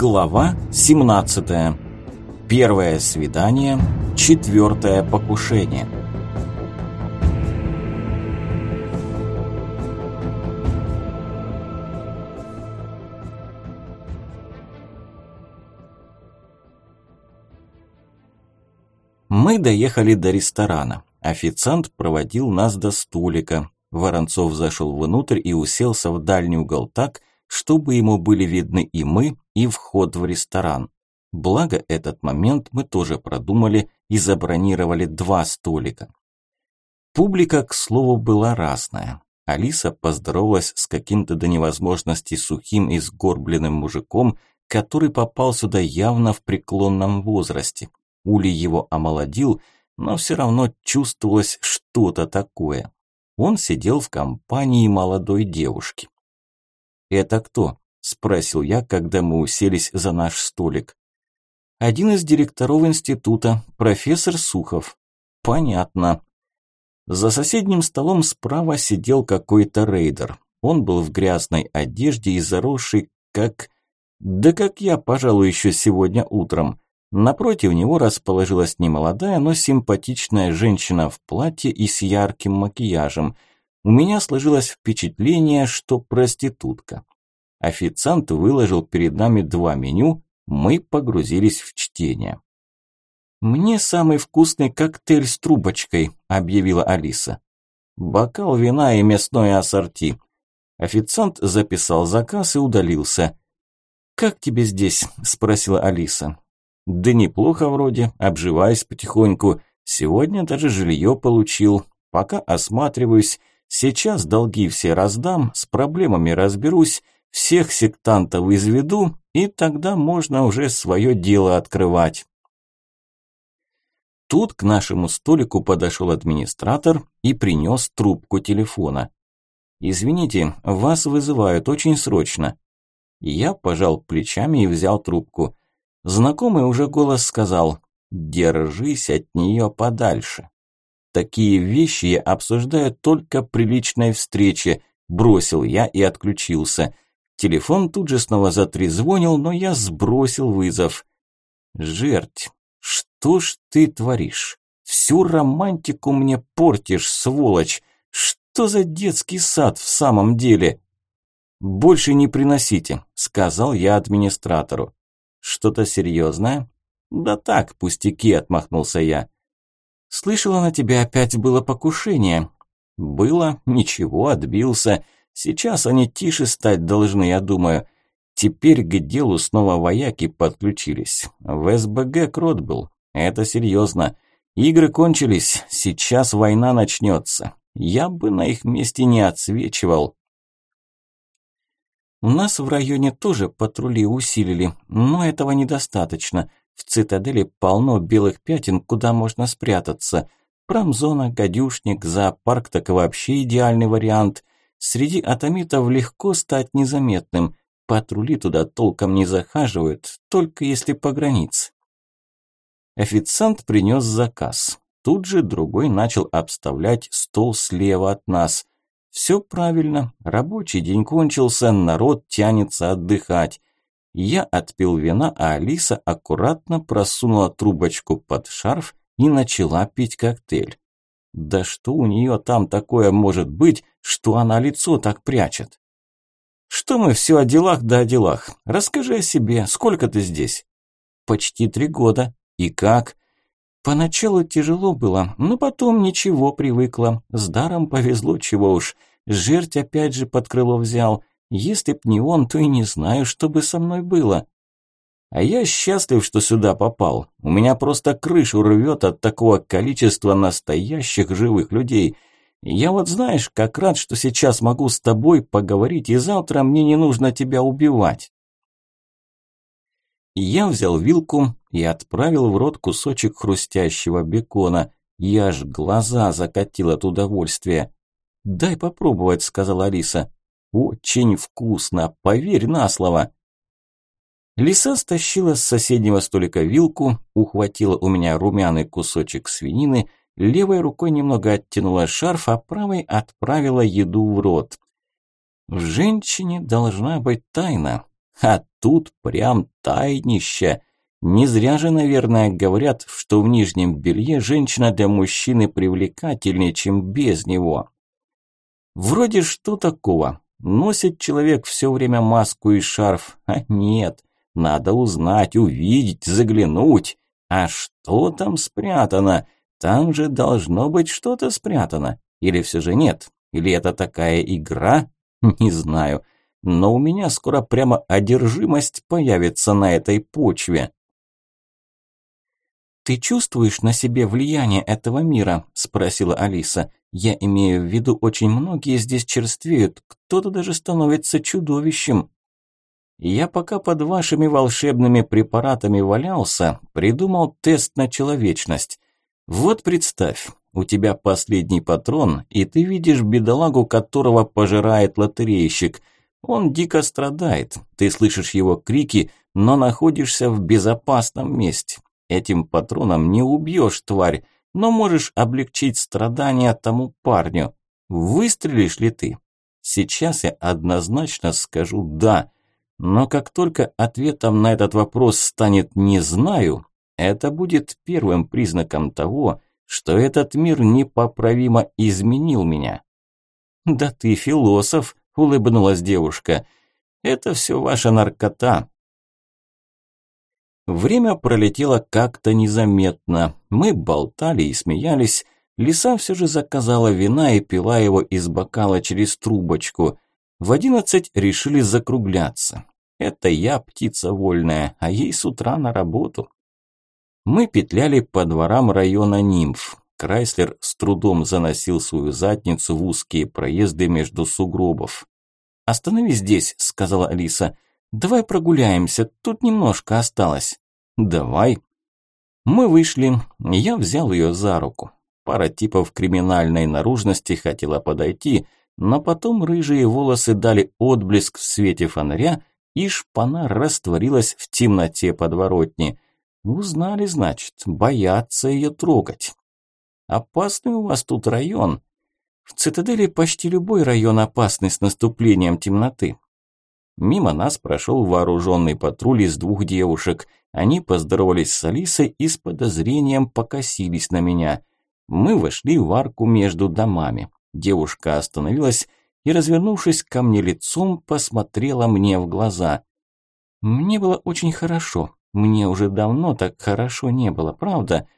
Глава 17. Первое свидание, четвертое покушение. Мы доехали до ресторана. Официант проводил нас до столика. Воронцов зашел внутрь и уселся в дальний угол так, чтобы ему были видны и мы, и вход в ресторан. Благо, этот момент мы тоже продумали и забронировали два столика. Публика, к слову, была разная. Алиса поздоровалась с каким-то до невозможности сухим и сгорбленным мужиком, который попал сюда явно в преклонном возрасте. Ули его омолодил, но все равно чувствовалось что-то такое. Он сидел в компании молодой девушки. «Это кто?» – спросил я, когда мы уселись за наш столик. «Один из директоров института, профессор Сухов». «Понятно». За соседним столом справа сидел какой-то рейдер. Он был в грязной одежде и заросший, как... Да как я, пожалуй, еще сегодня утром. Напротив него расположилась немолодая, но симпатичная женщина в платье и с ярким макияжем – у меня сложилось впечатление, что проститутка. Официант выложил перед нами два меню, мы погрузились в чтение. «Мне самый вкусный коктейль с трубочкой», – объявила Алиса. «Бокал вина и мясное ассорти». Официант записал заказ и удалился. «Как тебе здесь?» – спросила Алиса. «Да неплохо вроде, обживаюсь потихоньку. Сегодня даже жилье получил. Пока осматриваюсь, Сейчас долги все раздам, с проблемами разберусь, всех сектантов изведу, и тогда можно уже свое дело открывать. Тут к нашему столику подошел администратор и принес трубку телефона. «Извините, вас вызывают очень срочно». Я пожал плечами и взял трубку. Знакомый уже голос сказал «Держись от нее подальше». Такие вещи я обсуждаю только при личной встрече, бросил я и отключился. Телефон тут же снова затрезвонил, но я сбросил вызов. Жерть, что ж ты творишь? Всю романтику мне портишь, сволочь. Что за детский сад в самом деле? Больше не приносите, сказал я администратору. Что-то серьезное? Да так, пустяки, отмахнулся я. Слышала, на тебя опять было покушение. Было, ничего, отбился. Сейчас они тише стать должны, я думаю. Теперь к делу снова вояки подключились. В СБГ крот был. Это серьезно. Игры кончились, сейчас война начнется. Я бы на их месте не отсвечивал. У нас в районе тоже патрули усилили, но этого недостаточно. В цитадели полно белых пятен, куда можно спрятаться. Промзона, гадюшник, зоопарк так вообще идеальный вариант. Среди атомитов легко стать незаметным. Патрули туда толком не захаживают, только если по границе. Официант принес заказ. Тут же другой начал обставлять стол слева от нас. Все правильно, рабочий день кончился, народ тянется отдыхать. Я отпил вина, а Алиса аккуратно просунула трубочку под шарф и начала пить коктейль. Да что у нее там такое может быть, что она лицо так прячет? Что мы все о делах да о делах? Расскажи о себе, сколько ты здесь? Почти три года. И как? Поначалу тяжело было, но потом ничего, привыкла. С даром повезло, чего уж. Жерть опять же под крыло взял. Если б не он, то и не знаю, что бы со мной было. А я счастлив, что сюда попал. У меня просто крышу рвет от такого количества настоящих живых людей. Я вот знаешь, как рад, что сейчас могу с тобой поговорить, и завтра мне не нужно тебя убивать. Я взял вилку и отправил в рот кусочек хрустящего бекона. Я аж глаза закатил от удовольствия. «Дай попробовать», – сказала Алиса. Очень вкусно, поверь на слово. Лиса стащила с соседнего столика вилку, ухватила у меня румяный кусочек свинины, левой рукой немного оттянула шарф, а правой отправила еду в рот. В женщине должна быть тайна. А тут прям тайнище. Не зря же, наверное, говорят, что в нижнем белье женщина для мужчины привлекательнее, чем без него. Вроде что такого? Носит человек все время маску и шарф, а нет. Надо узнать, увидеть, заглянуть. А что там спрятано? Там же должно быть что-то спрятано. Или все же нет? Или это такая игра? Не знаю. Но у меня скоро прямо одержимость появится на этой почве. «Ты чувствуешь на себе влияние этого мира?» – спросила Алиса. «Я имею в виду, очень многие здесь черствеют, кто-то даже становится чудовищем». Я пока под вашими волшебными препаратами валялся, придумал тест на человечность. Вот представь, у тебя последний патрон, и ты видишь бедолагу, которого пожирает лотерейщик. Он дико страдает, ты слышишь его крики, но находишься в безопасном месте. Этим патроном не убьешь тварь, но можешь облегчить страдания тому парню. Выстрелишь ли ты? Сейчас я однозначно скажу «да», но как только ответом на этот вопрос станет «не знаю», это будет первым признаком того, что этот мир непоправимо изменил меня. «Да ты философ», – улыбнулась девушка. «Это все ваша наркота». Время пролетело как-то незаметно. Мы болтали и смеялись. Лиса все же заказала вина и пила его из бокала через трубочку. В одиннадцать решили закругляться. Это я птица вольная, а ей с утра на работу. Мы петляли по дворам района нимф. Крайслер с трудом заносил свою задницу в узкие проезды между сугробов. «Остановись здесь», – сказала Алиса. «Давай прогуляемся, тут немножко осталось». «Давай». Мы вышли, я взял ее за руку. Пара типов криминальной наружности хотела подойти, но потом рыжие волосы дали отблеск в свете фонаря, и шпана растворилась в темноте подворотни. Узнали, значит, боятся ее трогать. Опасный у вас тут район. В цитадели почти любой район опасный с наступлением темноты. Мимо нас прошел вооруженный патруль из двух девушек. Они поздоровались с Алисой и с подозрением покосились на меня. Мы вошли в арку между домами. Девушка остановилась и, развернувшись ко мне лицом, посмотрела мне в глаза. «Мне было очень хорошо. Мне уже давно так хорошо не было, правда?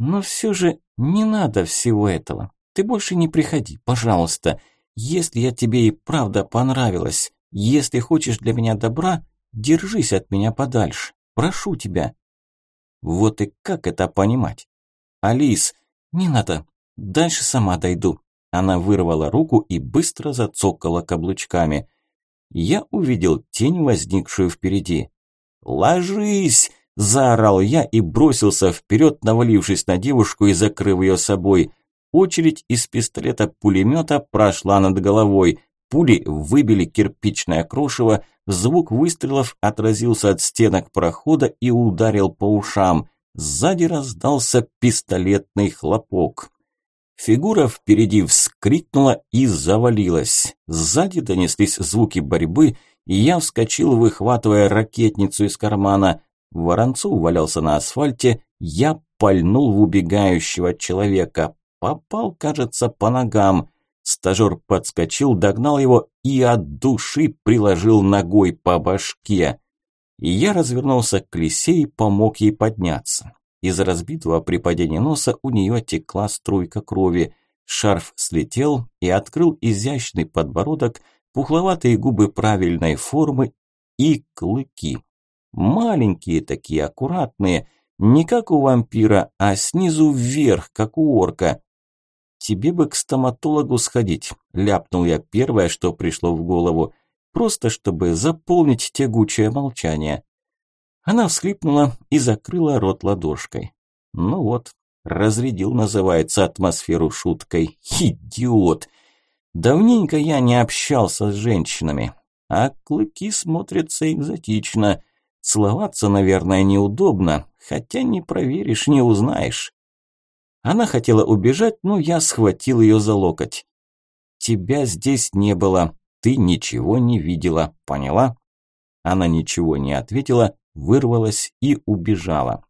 Но все же не надо всего этого. Ты больше не приходи, пожалуйста. Если я тебе и правда понравилась, если хочешь для меня добра, держись от меня подальше. Прошу тебя». Вот и как это понимать? Алис, не надо. Дальше сама дойду. Она вырвала руку и быстро зацокала каблучками. Я увидел тень, возникшую впереди. «Ложись!» – заорал я и бросился вперед, навалившись на девушку и закрыв ее собой. Очередь из пистолета-пулемета прошла над головой. Пули выбили кирпичное крошево, звук выстрелов отразился от стенок прохода и ударил по ушам. Сзади раздался пистолетный хлопок. Фигура впереди вскрикнула и завалилась. Сзади донеслись звуки борьбы, и я вскочил, выхватывая ракетницу из кармана. Воронцов валялся на асфальте, я пальнул в убегающего человека. Попал, кажется, по ногам. Стажер подскочил, догнал его и от души приложил ногой по башке. я развернулся к лисе и помог ей подняться. Из разбитого при падении носа у нее текла струйка крови. Шарф слетел и открыл изящный подбородок, пухловатые губы правильной формы и клыки. Маленькие такие, аккуратные, не как у вампира, а снизу вверх, как у орка. «Тебе бы к стоматологу сходить», – ляпнул я первое, что пришло в голову, просто чтобы заполнить тягучее молчание. Она всхлипнула и закрыла рот ладошкой. Ну вот, разрядил, называется, атмосферу шуткой. Идиот! Давненько я не общался с женщинами, а клыки смотрятся экзотично. Целоваться, наверное, неудобно, хотя не проверишь, не узнаешь. Она хотела убежать, но я схватил ее за локоть. «Тебя здесь не было, ты ничего не видела, поняла?» Она ничего не ответила, вырвалась и убежала.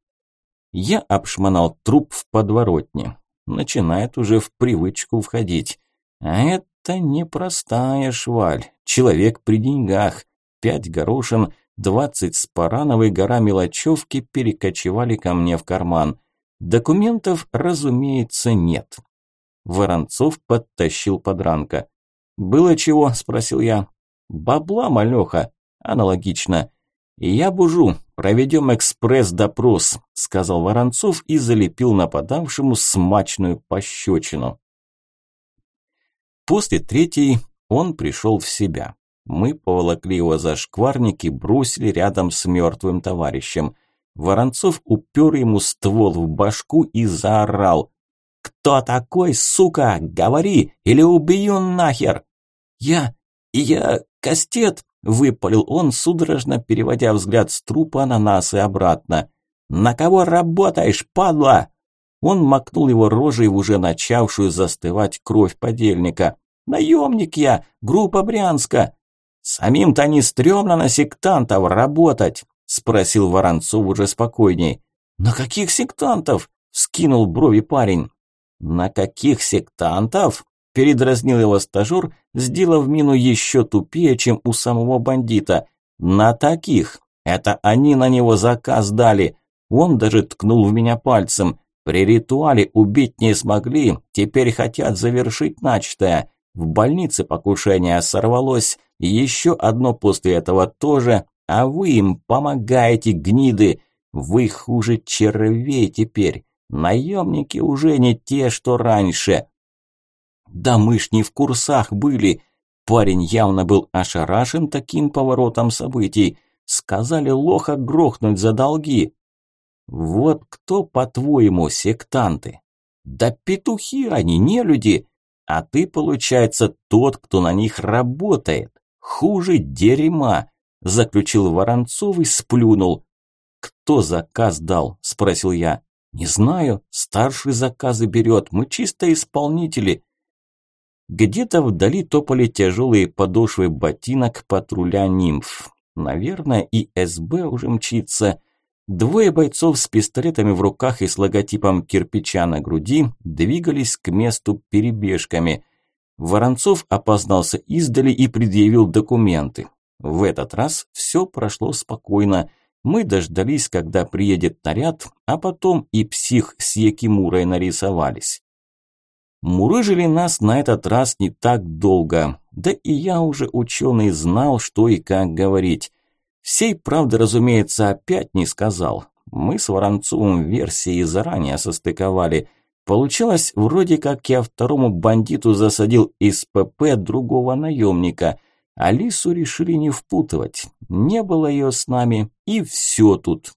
Я обшмонал труп в подворотне. Начинает уже в привычку входить. А это непростая шваль. Человек при деньгах. Пять горошин, двадцать спаранов и гора мелочевки перекочевали ко мне в карман. Документов, разумеется, нет. Воронцов подтащил подранка. «Было чего?» – спросил я. «Бабла, малёха». Аналогично. «Я бужу, проведем экспресс-допрос», – сказал Воронцов и залепил нападавшему смачную пощечину. После третьей он пришел в себя. Мы поволокли его за шкварник и бросили рядом с мертвым товарищем. Воронцов упер ему ствол в башку и заорал. «Кто такой, сука? Говори, или убью нахер!» «Я... я... Кастет!» – выпалил он, судорожно переводя взгляд с трупа на нас и обратно. «На кого работаешь, падла?» Он макнул его рожей в уже начавшую застывать кровь подельника. «Наемник я, группа Брянска!» «Самим-то не стрёмно на сектантов работать!» – спросил Воронцов уже спокойней. «На каких сектантов?» – скинул брови парень. «На каких сектантов?» – передразнил его стажёр, сделав мину еще тупее, чем у самого бандита. «На таких! Это они на него заказ дали!» Он даже ткнул в меня пальцем. При ритуале убить не смогли, теперь хотят завершить начатое. В больнице покушение сорвалось, еще одно после этого тоже, а вы им помогаете, гниды. Вы хуже червей теперь. Наемники уже не те, что раньше. Да мы ж не в курсах были. Парень явно был ошарашен таким поворотом событий. Сказали лоха грохнуть за долги. Вот кто, по-твоему, сектанты? Да петухи они, не люди. А ты, получается, тот, кто на них работает. Хуже дерьма, заключил Воронцов и сплюнул. Кто заказ дал? спросил я. Не знаю, старший заказы берет, мы чисто исполнители. Где-то вдали топали тяжелые подошвы ботинок патруля нимф. Наверное, и СБ уже мчится. Двое бойцов с пистолетами в руках и с логотипом кирпича на груди двигались к месту перебежками. Воронцов опознался издали и предъявил документы. В этот раз все прошло спокойно. Мы дождались, когда приедет наряд, а потом и псих с Якимурой нарисовались. Мурыжили нас на этот раз не так долго, да и я уже ученый знал, что и как говорить. Всей правды, разумеется, опять не сказал. Мы с Воронцовым версии заранее состыковали. Получилось, вроде как я второму бандиту засадил из ПП другого наемника. Алису решили не впутывать. Не было ее с нами, и все тут.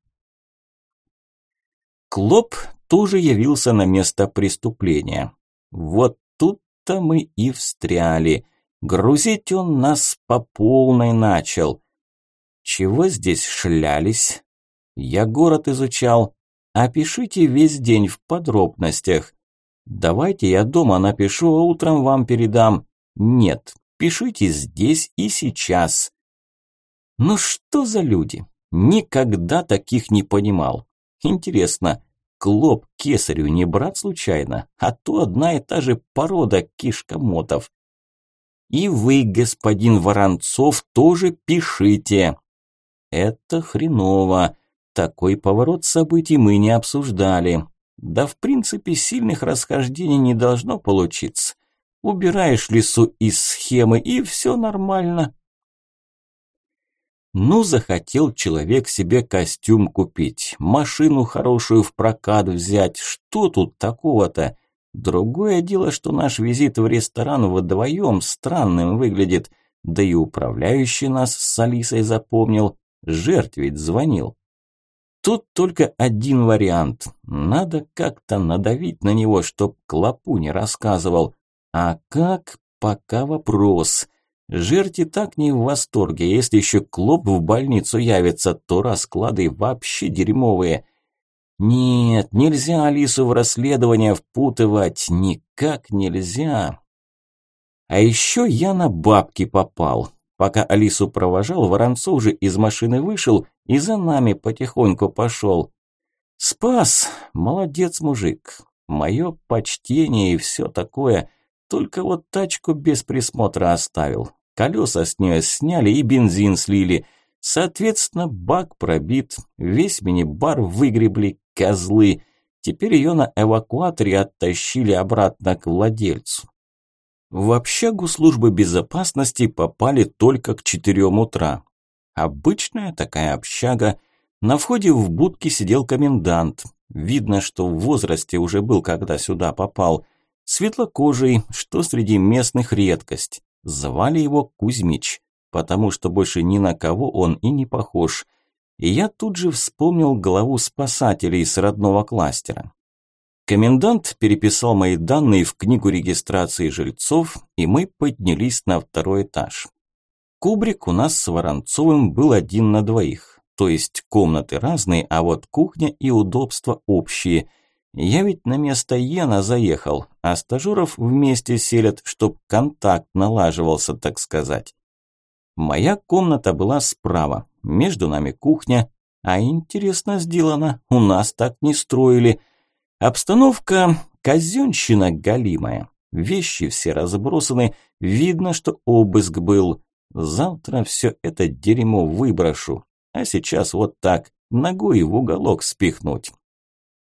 Клоп тоже явился на место преступления. Вот тут-то мы и встряли. Грузить он нас по полной начал. Чего здесь шлялись? Я город изучал. Опишите весь день в подробностях. Давайте я дома напишу, а утром вам передам. Нет, пишите здесь и сейчас. Ну что за люди? Никогда таких не понимал. Интересно, Клоп кесарю не брат случайно, а то одна и та же порода кишкомотов. И вы, господин Воронцов, тоже пишите. Это хреново. Такой поворот событий мы не обсуждали. Да, в принципе, сильных расхождений не должно получиться. Убираешь лесу из схемы, и все нормально. Ну, захотел человек себе костюм купить, машину хорошую в прокат взять. Что тут такого-то? Другое дело, что наш визит в ресторан вдвоем странным выглядит. Да и управляющий нас с Алисой запомнил. Жертв ведь звонил. Тут только один вариант. Надо как-то надавить на него, чтоб клопу не рассказывал. А как? Пока вопрос. Жерти так не в восторге. Если еще клоп в больницу явится, то расклады вообще дерьмовые. Нет, нельзя Алису в расследование впутывать. Никак нельзя. А еще я на бабки попал. Пока Алису провожал, Воронцов же из машины вышел и за нами потихоньку пошел. Спас, молодец мужик, мое почтение и все такое. Только вот тачку без присмотра оставил. Колеса с нее сняли и бензин слили. Соответственно, бак пробит, весь мини-бар выгребли, козлы. Теперь ее на эвакуаторе оттащили обратно к владельцу. В общагу службы безопасности попали только к четырем утра. Обычная такая общага. На входе в будке сидел комендант. Видно, что в возрасте уже был, когда сюда попал. Светлокожий, что среди местных редкость. Звали его Кузьмич, потому что больше ни на кого он и не похож. И я тут же вспомнил главу спасателей с родного кластера. Комендант переписал мои данные в книгу регистрации жильцов, и мы поднялись на второй этаж. Кубрик у нас с Воронцовым был один на двоих, то есть комнаты разные, а вот кухня и удобства общие. Я ведь на место Йена заехал, а стажеров вместе селят, чтоб контакт налаживался, так сказать. Моя комната была справа, между нами кухня, а интересно сделано, у нас так не строили – Обстановка казенщина галимая. Вещи все разбросаны, видно, что обыск был. Завтра все это дерьмо выброшу, а сейчас вот так, ногой в уголок спихнуть.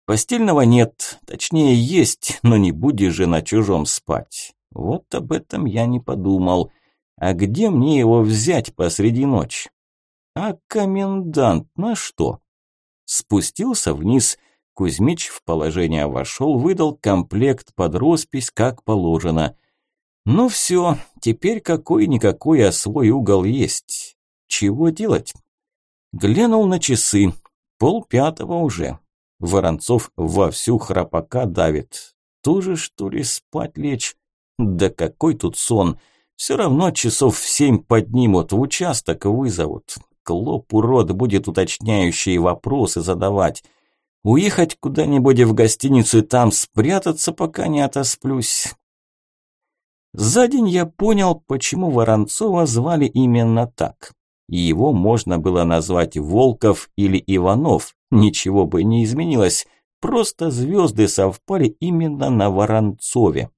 Постельного нет, точнее есть, но не будешь же на чужом спать. Вот об этом я не подумал. А где мне его взять посреди ночи? А комендант на что? Спустился вниз, Кузьмич в положение вошел, выдал комплект под роспись, как положено. Ну все, теперь какой-никакой, а свой угол есть. Чего делать? Глянул на часы. Пол пятого уже. Воронцов вовсю храпака давит. Тоже, что ли, спать лечь? Да какой тут сон? Все равно часов в семь поднимут, в участок вызовут. Клоп урод будет уточняющие вопросы задавать. Уехать куда-нибудь в гостиницу и там спрятаться, пока не отосплюсь. За день я понял, почему Воронцова звали именно так. Его можно было назвать Волков или Иванов, ничего бы не изменилось, просто звезды совпали именно на Воронцове.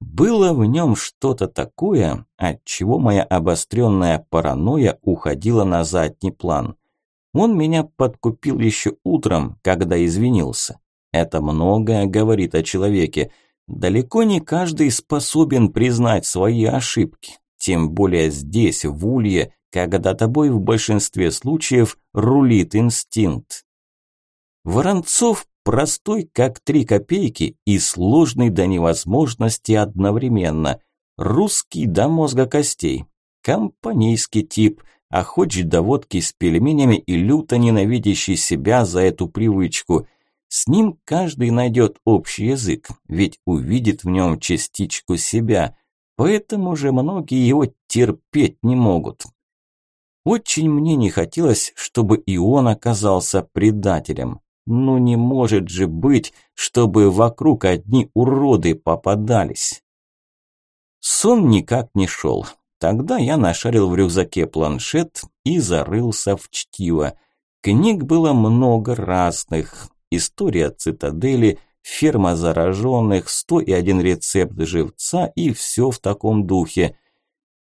Было в нем что-то такое, от чего моя обостренная паранойя уходила на задний план. Он меня подкупил еще утром, когда извинился. Это многое говорит о человеке. Далеко не каждый способен признать свои ошибки. Тем более здесь, в Улье, когда тобой в большинстве случаев рулит инстинкт. Воронцов простой, как три копейки, и сложный до невозможности одновременно. Русский до мозга костей. Компанейский тип – охочий до водки с пельменями и люто ненавидящий себя за эту привычку. С ним каждый найдет общий язык, ведь увидит в нем частичку себя, поэтому же многие его терпеть не могут. Очень мне не хотелось, чтобы и он оказался предателем. Ну не может же быть, чтобы вокруг одни уроды попадались. Сон никак не шел. Тогда я нашарил в рюкзаке планшет и зарылся в чтиво. Книг было много разных. История цитадели, ферма зараженных, 101 рецепт живца и все в таком духе.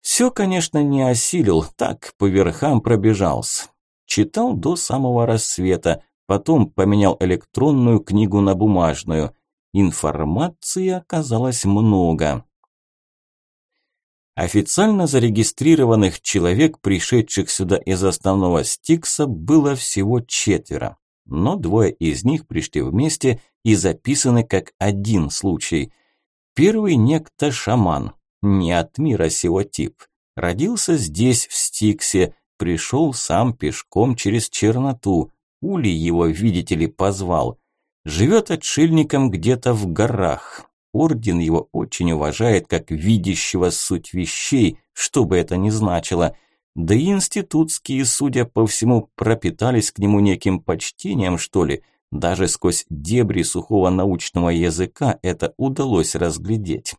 Все, конечно, не осилил, так по верхам пробежался. Читал до самого рассвета, потом поменял электронную книгу на бумажную. Информации оказалось много. Официально зарегистрированных человек, пришедших сюда из основного Стикса, было всего четверо, но двое из них пришли вместе и записаны как один случай. Первый некто шаман, не от мира сего тип. Родился здесь, в Стиксе, пришел сам пешком через черноту. Ули его, видите ли, позвал. Живет отшельником где-то в горах, Орден его очень уважает как видящего суть вещей, что бы это ни значило. Да и институтские, судя по всему, пропитались к нему неким почтением, что ли. Даже сквозь дебри сухого научного языка это удалось разглядеть.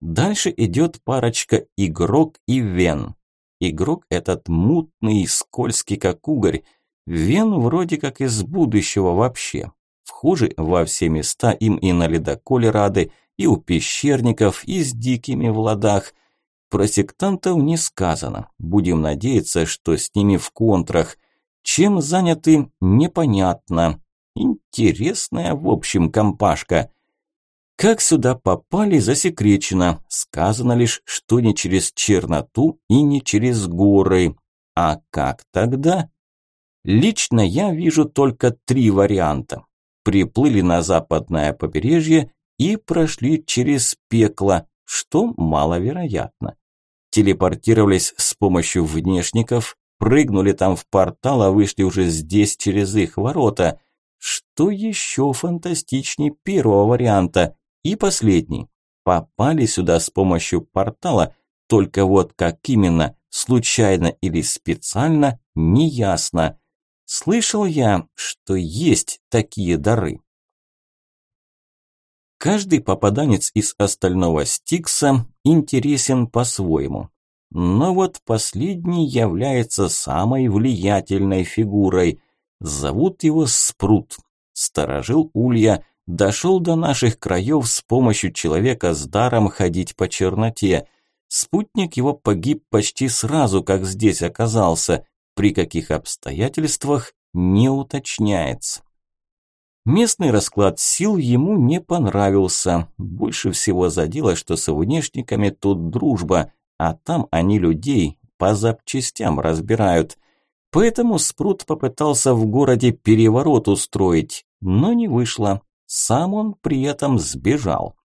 Дальше идет парочка игрок и вен. Игрок этот мутный скользкий, как угорь. Вен вроде как из будущего вообще. Вхожи во все места им и на ледоколе рады, и у пещерников, и с дикими в ладах. Про сектантов не сказано. Будем надеяться, что с ними в контрах. Чем заняты, непонятно. Интересная, в общем, компашка. Как сюда попали, засекречено. Сказано лишь, что не через черноту и не через горы. А как тогда? Лично я вижу только три варианта. Приплыли на западное побережье и прошли через пекло, что маловероятно. Телепортировались с помощью внешников, прыгнули там в портал, а вышли уже здесь через их ворота. Что еще фантастичнее первого варианта? И последний. Попали сюда с помощью портала, только вот как именно, случайно или специально, неясно. Слышал я, что есть такие дары. Каждый попаданец из остального Стикса интересен по-своему. Но вот последний является самой влиятельной фигурой. Зовут его Спрут. Сторожил Улья, дошел до наших краев с помощью человека с даром ходить по черноте. Спутник его погиб почти сразу, как здесь оказался. При каких обстоятельствах не уточняется. Местный расклад сил ему не понравился. Больше всего задело, что с внешниками тут дружба, а там они людей по запчастям разбирают. Поэтому Спрут попытался в городе переворот устроить, но не вышло. Сам он при этом сбежал.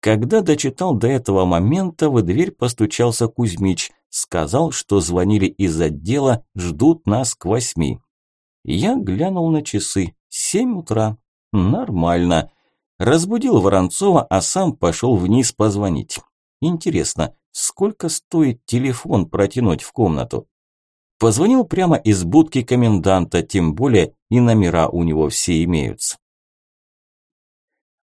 Когда дочитал до этого момента, в дверь постучался Кузьмич. Сказал, что звонили из отдела, ждут нас к восьми. Я глянул на часы. Семь утра. Нормально. Разбудил Воронцова, а сам пошел вниз позвонить. Интересно, сколько стоит телефон протянуть в комнату? Позвонил прямо из будки коменданта, тем более и номера у него все имеются.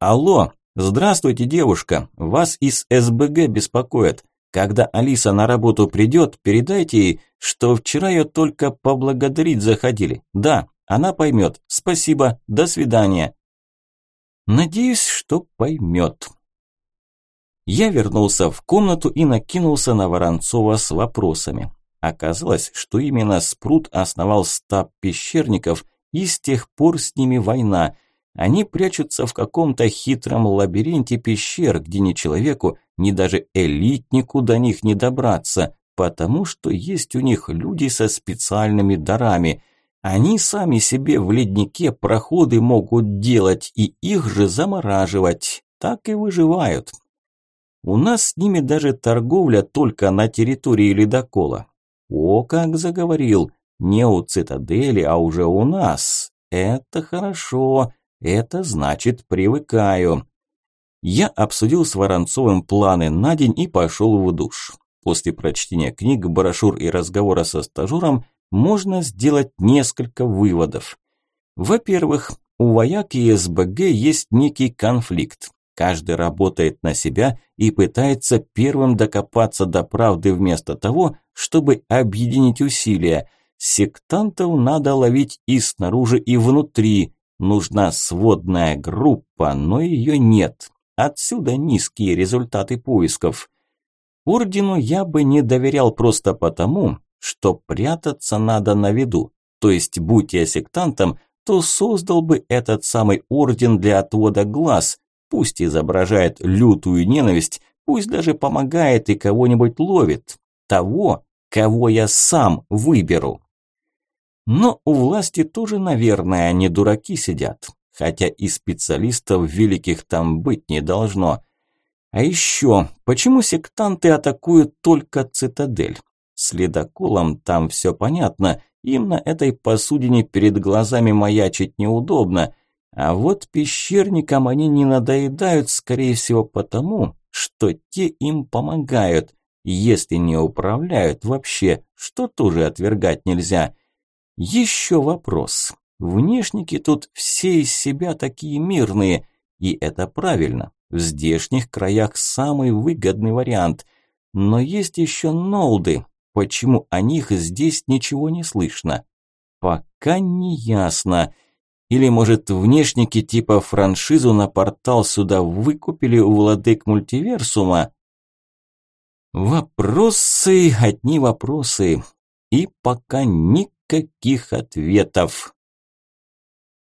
Алло, здравствуйте, девушка. Вас из СБГ беспокоят. Когда Алиса на работу придет, передайте ей, что вчера ее только поблагодарить заходили. Да, она поймет. Спасибо, до свидания. Надеюсь, что поймет. Я вернулся в комнату и накинулся на Воронцова с вопросами. Оказалось, что именно Спрут основал стаб пещерников, и с тех пор с ними война – они прячутся в каком-то хитром лабиринте пещер, где ни человеку, ни даже элитнику до них не добраться, потому что есть у них люди со специальными дарами. Они сами себе в леднике проходы могут делать и их же замораживать. Так и выживают. У нас с ними даже торговля только на территории ледокола. О, как заговорил. Не у цитадели, а уже у нас. Это хорошо. Это значит привыкаю. Я обсудил с Воронцовым планы на день и пошел в душ. После прочтения книг, брошюр и разговора со стажером можно сделать несколько выводов. Во-первых, у вояк и СБГ есть некий конфликт. Каждый работает на себя и пытается первым докопаться до правды вместо того, чтобы объединить усилия. Сектантов надо ловить и снаружи, и внутри, Нужна сводная группа, но ее нет. Отсюда низкие результаты поисков. Ордену я бы не доверял просто потому, что прятаться надо на виду. То есть, будь я сектантом, то создал бы этот самый орден для отвода глаз, пусть изображает лютую ненависть, пусть даже помогает и кого-нибудь ловит. Того, кого я сам выберу. Но у власти тоже, наверное, не дураки сидят, хотя и специалистов великих там быть не должно. А еще, почему сектанты атакуют только цитадель? С там все понятно, им на этой посудине перед глазами маячить неудобно, а вот пещерникам они не надоедают, скорее всего, потому, что те им помогают, если не управляют вообще, что тоже отвергать нельзя – еще вопрос. Внешники тут все из себя такие мирные, и это правильно. В здешних краях самый выгодный вариант. Но есть еще нолды. Почему о них здесь ничего не слышно? Пока не ясно. Или, может, внешники типа франшизу на портал сюда выкупили у владык мультиверсума? Вопросы, одни вопросы. И пока никаких ответов.